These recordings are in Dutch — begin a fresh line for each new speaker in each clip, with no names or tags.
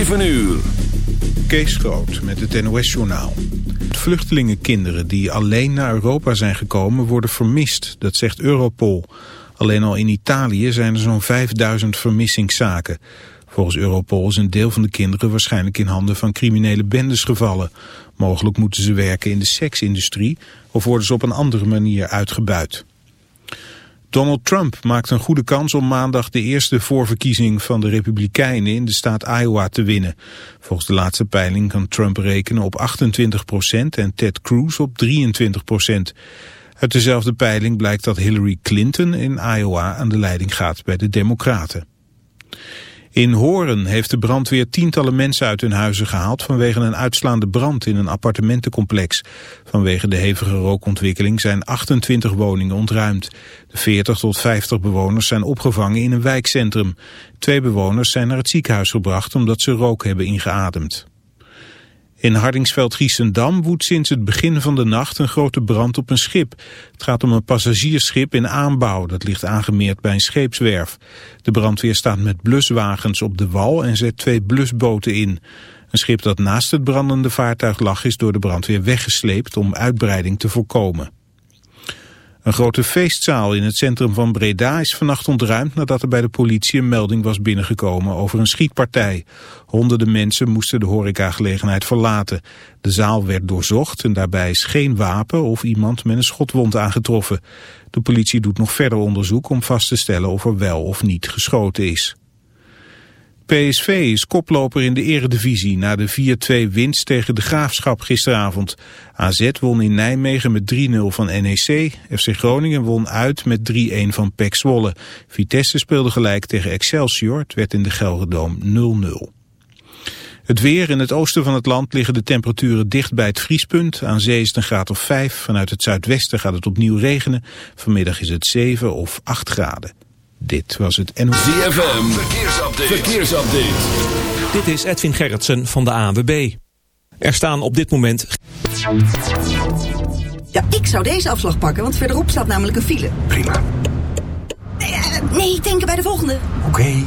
7 uur.
Kees Groot met het NOS-journaal. Vluchtelingenkinderen die alleen naar Europa zijn gekomen worden vermist, dat zegt Europol. Alleen al in Italië zijn er zo'n 5000 vermissingszaken. Volgens Europol is een deel van de kinderen waarschijnlijk in handen van criminele bendes gevallen. Mogelijk moeten ze werken in de seksindustrie of worden ze op een andere manier uitgebuit. Donald Trump maakt een goede kans om maandag de eerste voorverkiezing van de Republikeinen in de staat Iowa te winnen. Volgens de laatste peiling kan Trump rekenen op 28% en Ted Cruz op 23% Uit dezelfde peiling blijkt dat Hillary Clinton in Iowa aan de leiding gaat bij de Democraten. In Horen heeft de brandweer tientallen mensen uit hun huizen gehaald vanwege een uitslaande brand in een appartementencomplex. Vanwege de hevige rookontwikkeling zijn 28 woningen ontruimd. De 40 tot 50 bewoners zijn opgevangen in een wijkcentrum. Twee bewoners zijn naar het ziekenhuis gebracht omdat ze rook hebben ingeademd. In Hardingsveld-Giessendam woedt sinds het begin van de nacht een grote brand op een schip. Het gaat om een passagiersschip in aanbouw, dat ligt aangemeerd bij een scheepswerf. De brandweer staat met bluswagens op de wal en zet twee blusboten in. Een schip dat naast het brandende vaartuig lag is door de brandweer weggesleept om uitbreiding te voorkomen. Een grote feestzaal in het centrum van Breda is vannacht ontruimd nadat er bij de politie een melding was binnengekomen over een schietpartij. Honderden mensen moesten de horecagelegenheid verlaten. De zaal werd doorzocht en daarbij is geen wapen of iemand met een schotwond aangetroffen. De politie doet nog verder onderzoek om vast te stellen of er wel of niet geschoten is. PSV is koploper in de eredivisie na de 4-2 winst tegen de Graafschap gisteravond. AZ won in Nijmegen met 3-0 van NEC. FC Groningen won uit met 3-1 van PEC Zwolle. Vitesse speelde gelijk tegen Excelsior. Het werd in de Gelderdoom 0-0. Het weer in het oosten van het land liggen de temperaturen dicht bij het vriespunt. Aan zee is het een graad of 5. Vanuit het zuidwesten gaat het opnieuw regenen. Vanmiddag is het 7 of 8 graden. Dit was het NOS.
ZFM, verkeersupdate. verkeersupdate.
Dit is Edwin Gerritsen van de ANWB. Er staan op dit moment...
Ja, ik zou deze afslag pakken, want verderop staat namelijk een file.
Prima.
Nee, uh, nee denken bij de volgende.
Oké.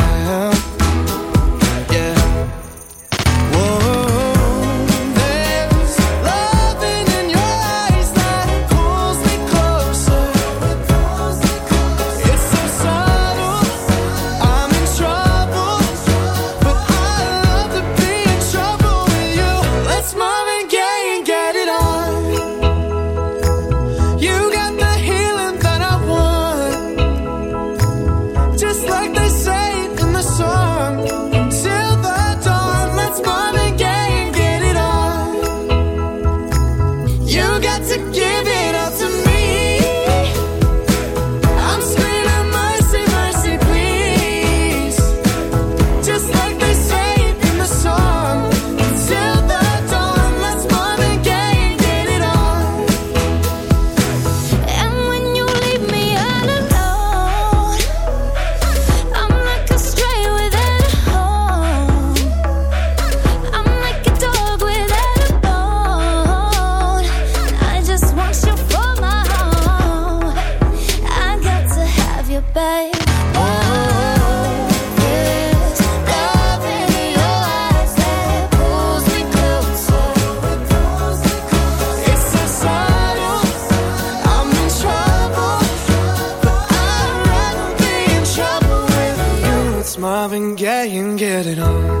and get it on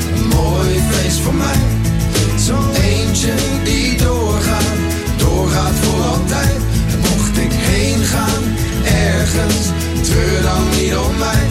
mooi feest voor mij. Zo'n eentje die doorgaat, doorgaat voor altijd. En mocht ik heen gaan, ergens, treur dan niet om mij.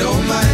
on my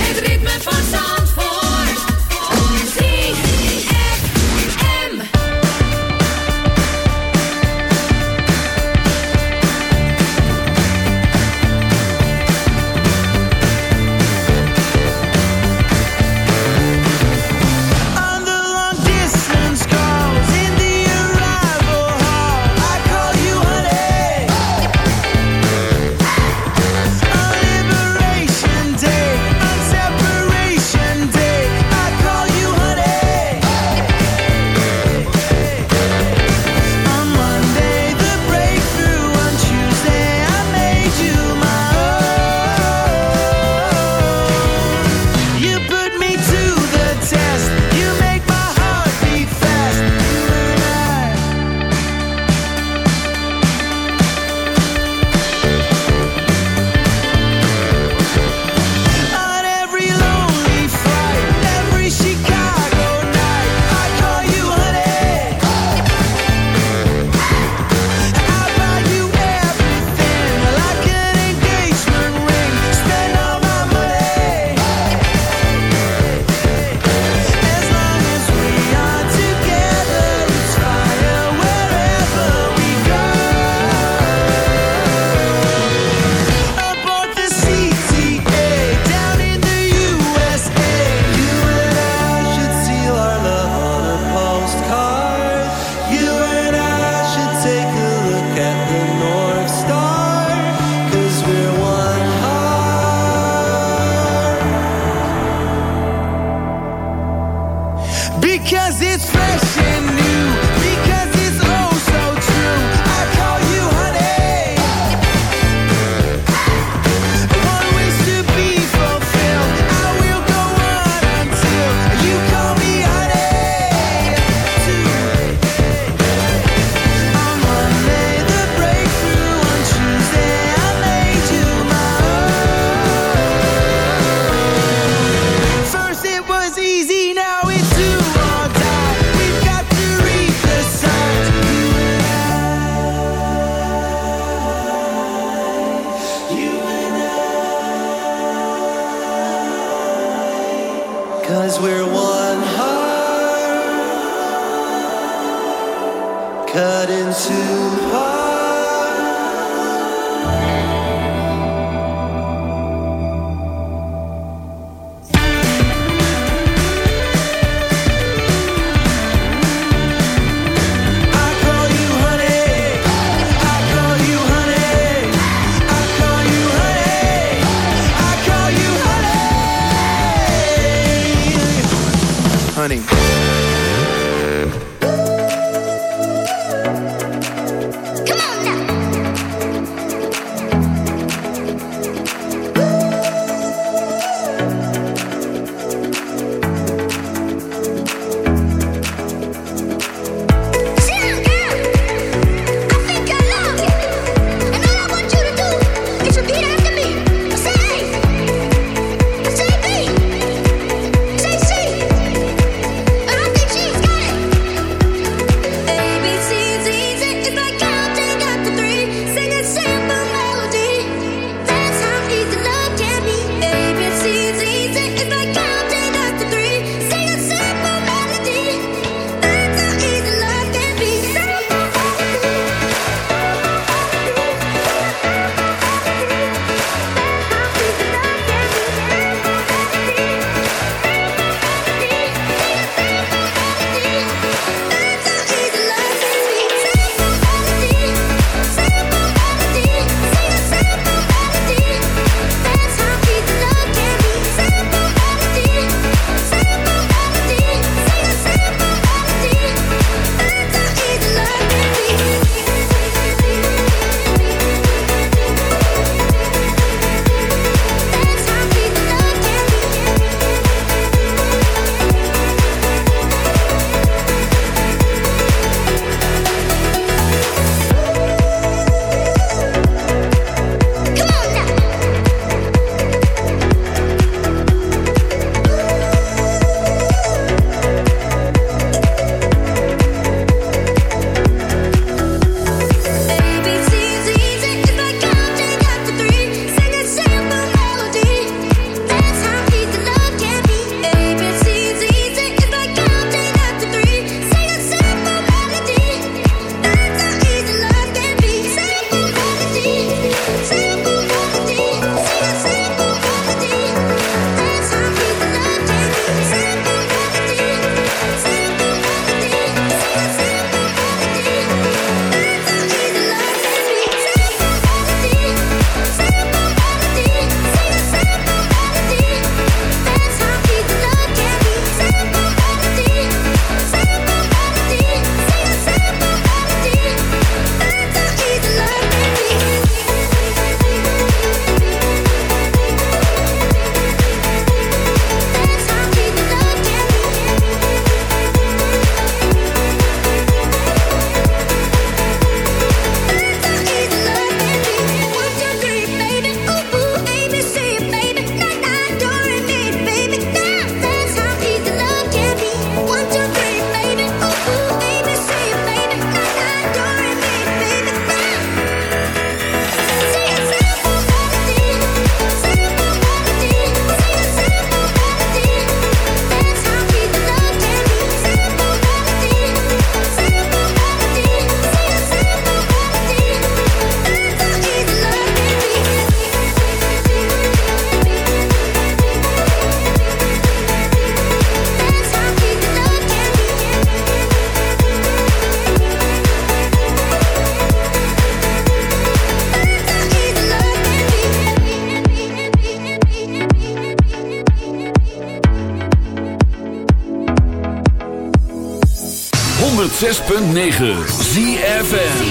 6.9 ZFN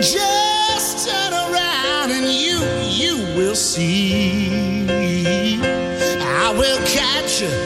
Just turn around and you, you will see. I will catch you.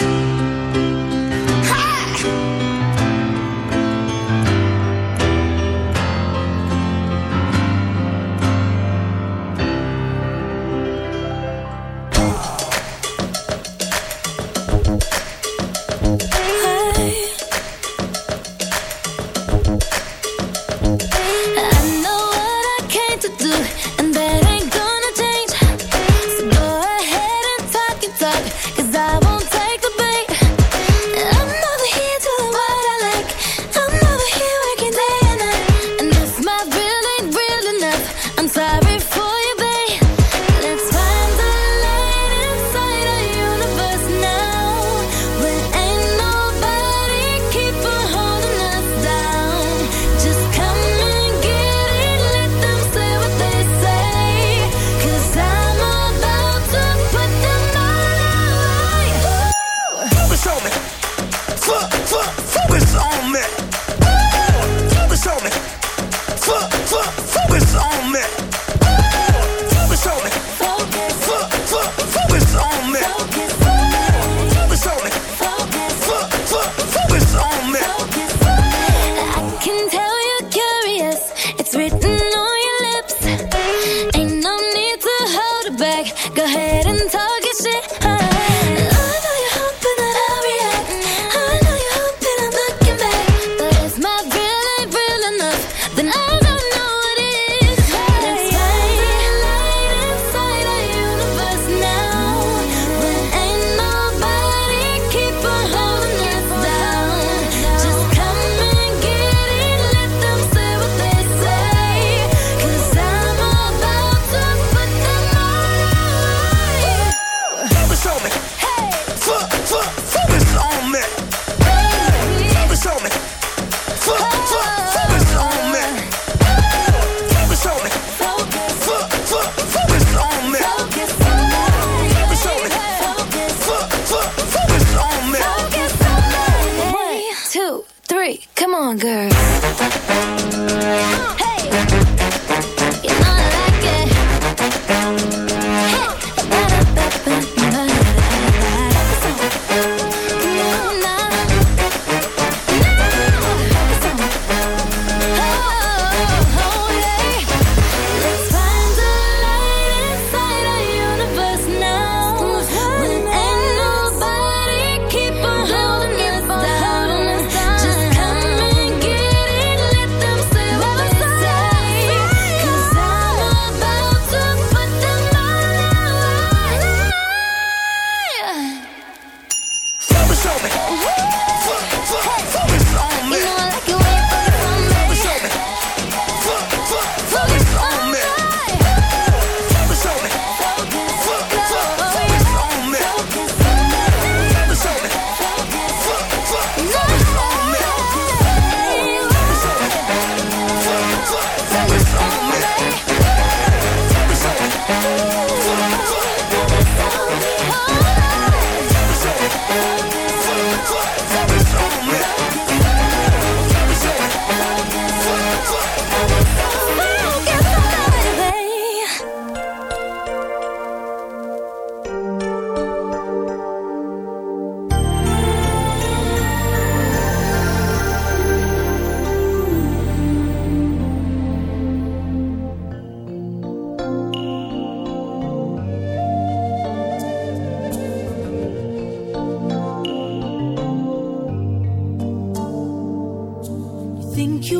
Girl.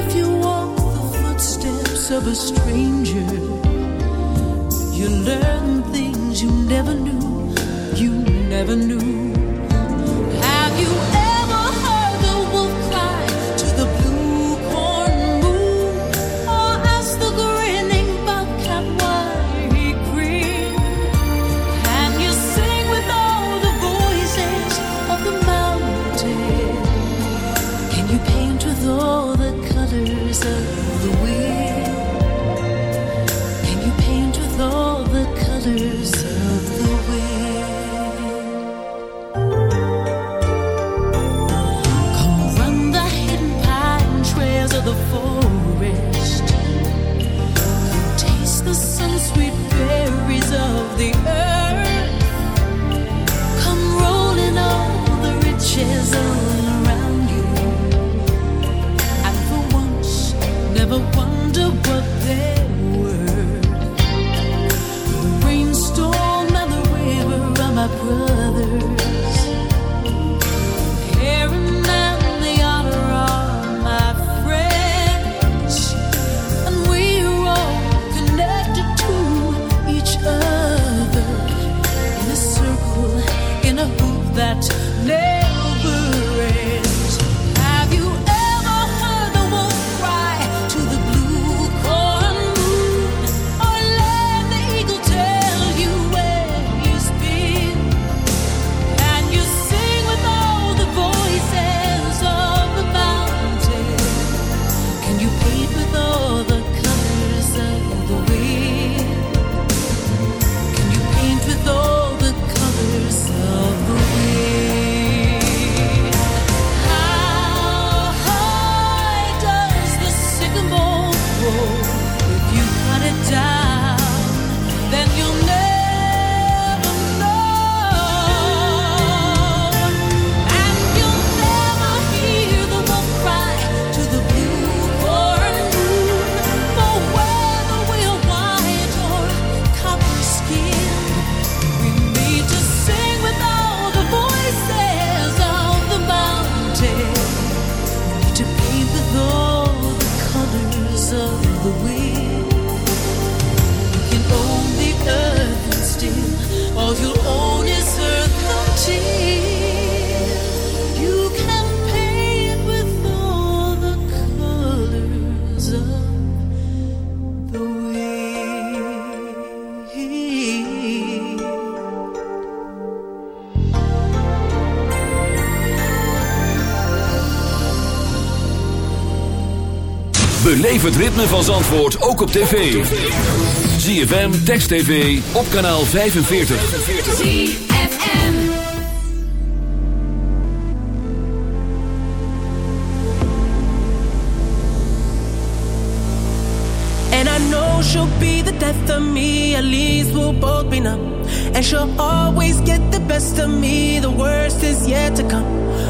if you walk the footsteps of a stranger, you learn things you never knew, you never knew.
Ritme van Zandvoort ook op tv. ZFM, Text TV, op kanaal 45.
And I know she'll be the death of me, at least we'll both be numb. And she'll always get the best of me, the worst is yet to come.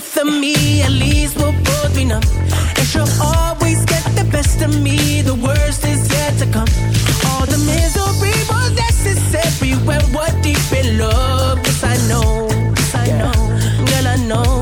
death of me. At least we'll both be numb. And she'll always get the best of me. The worst is yet to come. All the misery was necessary when we're deep in love. Yes, I know. Yes, I know. Girl, I know.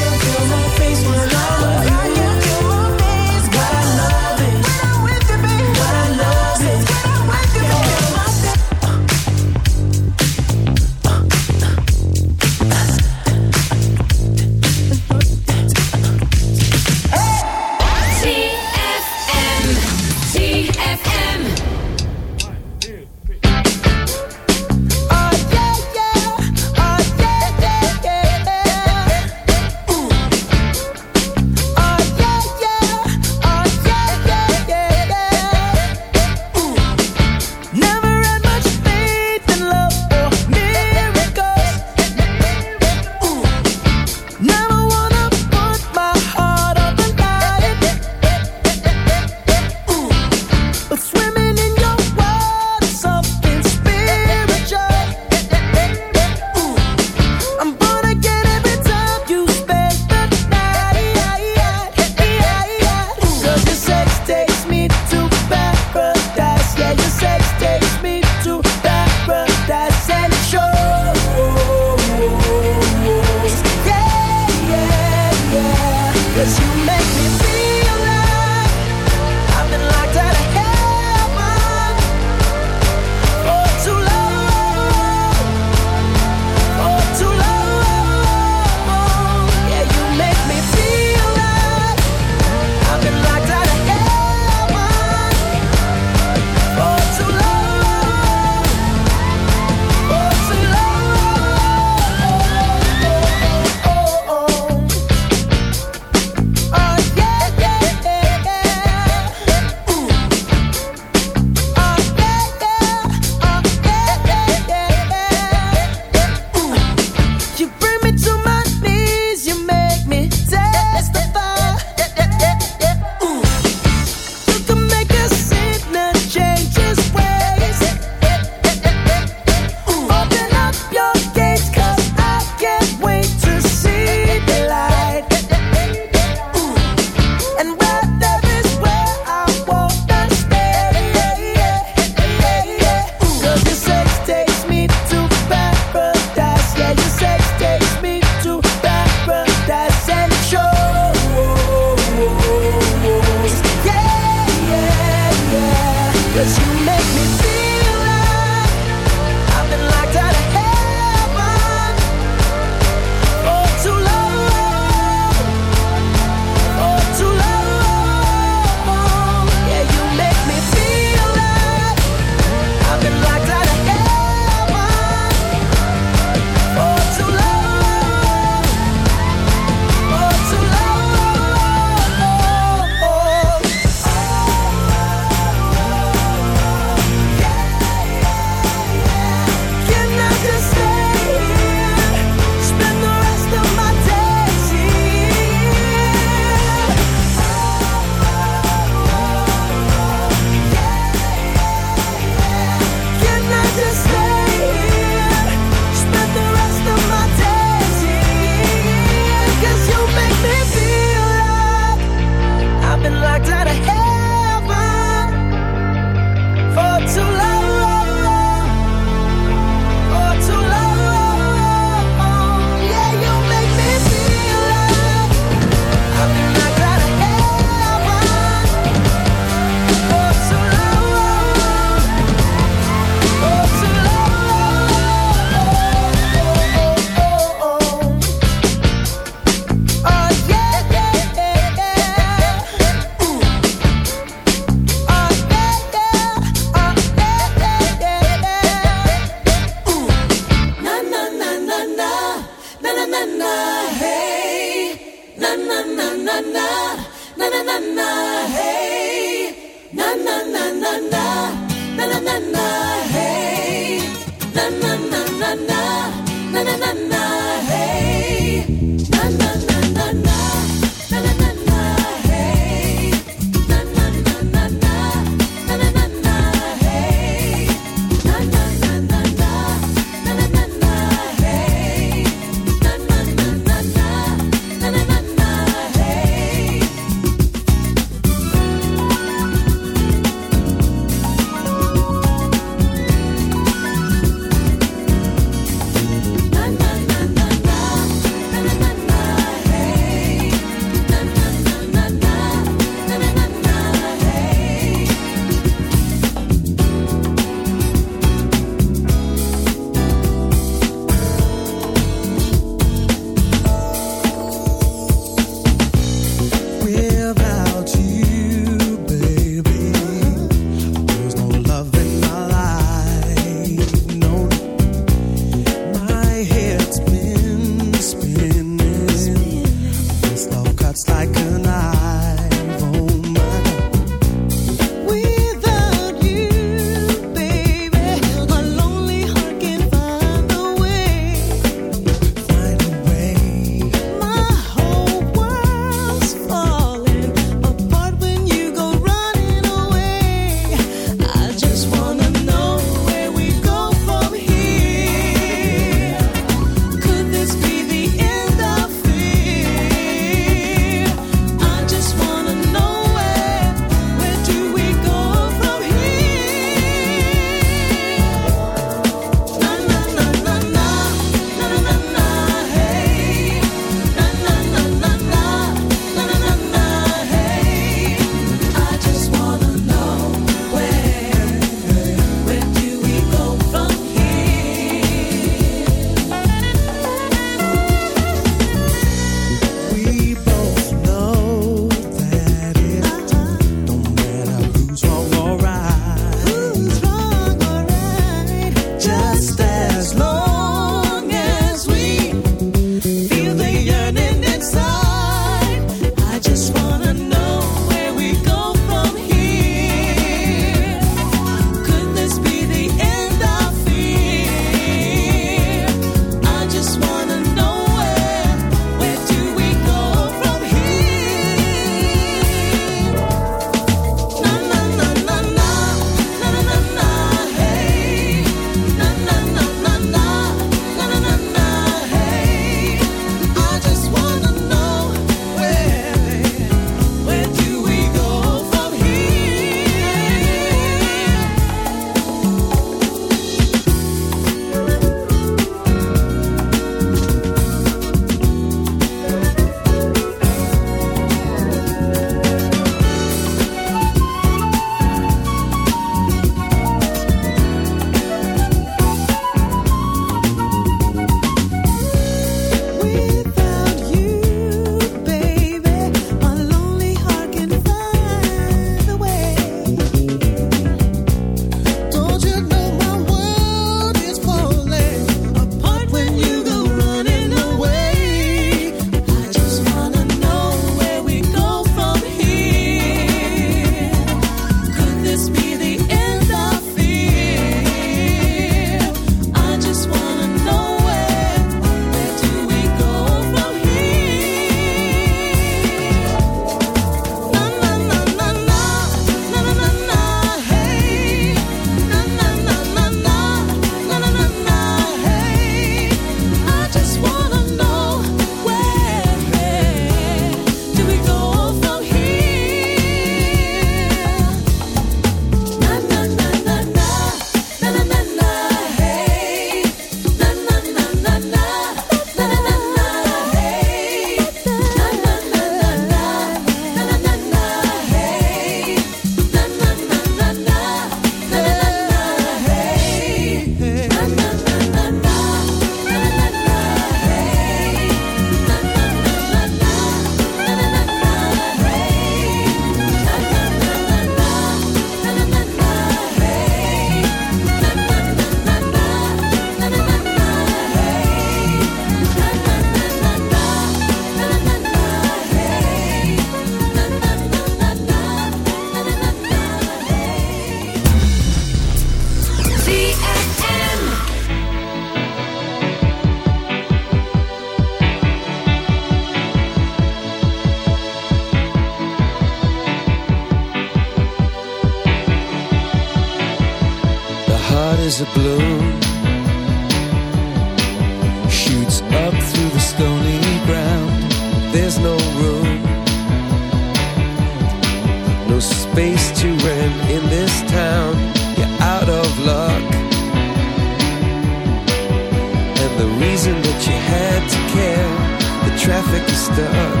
stuck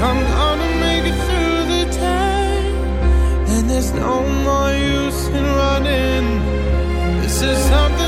I'm gonna make it through the day, there's no more use in running. This is something